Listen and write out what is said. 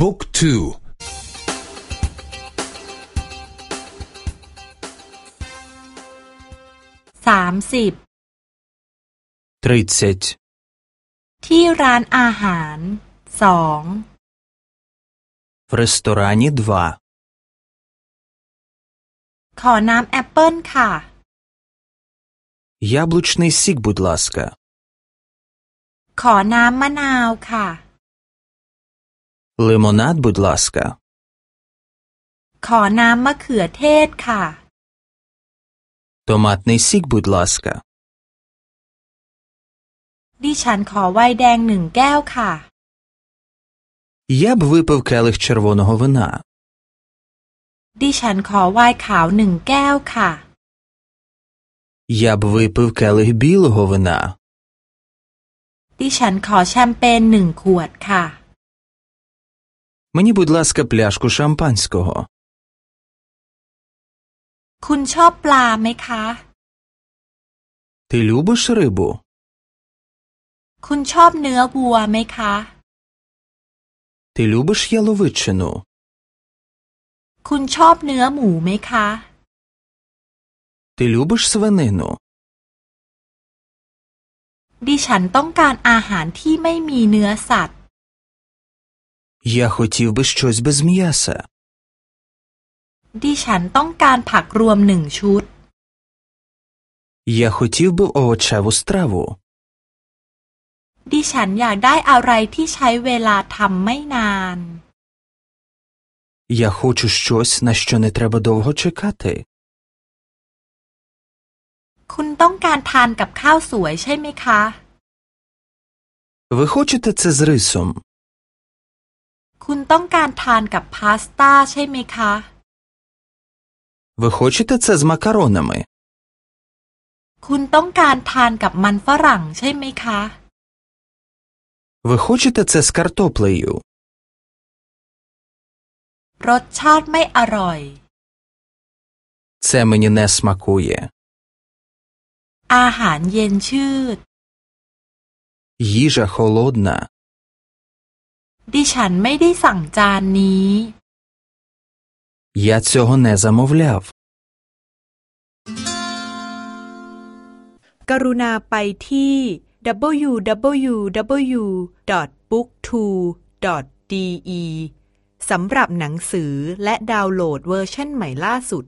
บุ๊กทูสามสิบทริเซตที่ร้านอาหารสอง В ресторані два ขอน้ำแอปเปิลค่ะ Яблучний сік, будь ласка. ขอน้ำมะนาวค่ะ Лимонад, будь ласка. ขอน้ำมะเขือเทศค่ะ Томатний сік, будь ласка. ดิฉันขอไวน์แดงหนึ่งแก้วค่ะ Я б випив келих червоного вина. ดิฉันขอไวน์ขาวหนึ่งแก้วค่ะ Я б випив келих білого вина. ดิฉันขอแชมเปญหนึ่งขวดค่ะ Мені, будь ласка, пляшку шампанського. คุณชอบปลาไหมคะ Ти любиш рибу? คุณชอบเนื้อวัวไหมคะ Ти любиш яловичину? คุณชอบเนื้อหมูไหมคะ Ти любиш свинину? ดิฉันต้องการอาหารที่ไม่มีเนื้อสัตว์ Я хотів би щось без м'яса. ดิฉันต้องการผักรวมหนึ่งชุด Я хотів би овочеву страву. ดิฉันอยากได้อะไรที่ใช้เวลาทำไม่นาน Я хочу щось, на що не треба довго чекати. คุณต้องการทานกับข้าวสวยใช่ไหมคะ Ви хочете це з рисом? คุณต้องการทานกับพาสต้าใช่ไหมคะ Ви хочете це з макаронами? คุณต้องการทานกับมันฝรั่งใช่ไหมคะ Ви хочете це з картоплею? รสชาติไม่อร่อย Це мені не смакує. อาหารเย็นชืด Їжа холодна. ดิฉันไม่ได้สั่งจานนี้ Я цього не замовляв. กรุณาไปที่ www.booktwo.de สำหรับหนังสือและดาวน์โหลดเวอร์ชันใหม่ล่าสุด